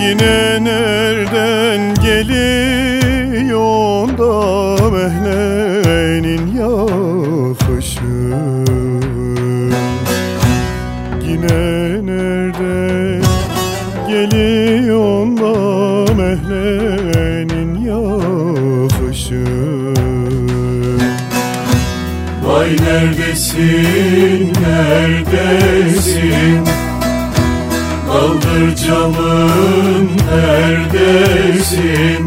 Yine nereden geliyor da mehlenin yakışı Yine nereden geliyor da mehlenin yakışı Vay neredesin, neredesin? Kaldır camın neredesin?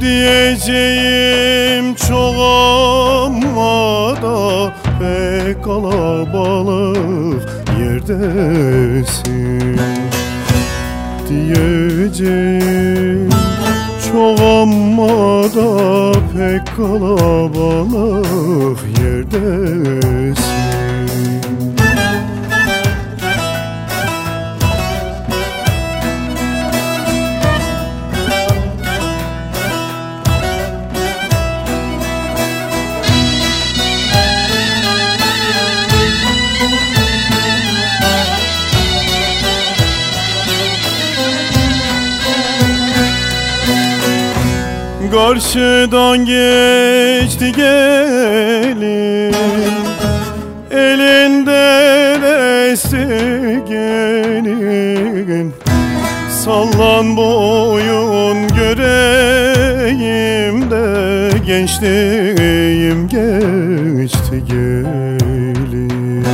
Diyeceğim çok ama da pek kalabalık yerdesin Diyeceğim çok ama da pek kalabalık yerdesin Karşıdan geçti gelin. Elinde desti gelin. Sallan boyun göreyim de Gençliğim geçti gelin.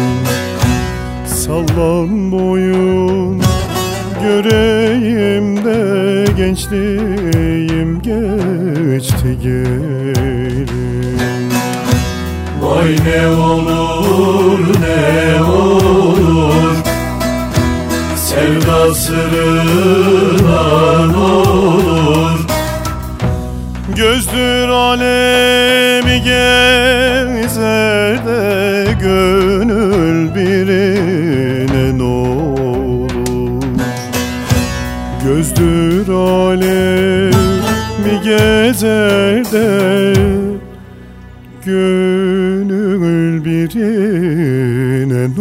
Sallan boyun göreyim Gençliğim geçti gelin Vay ne olur ne olur. Sevdasından olur. Gözdür alemi gezer Gözdür alemi gezer de gönül birine ne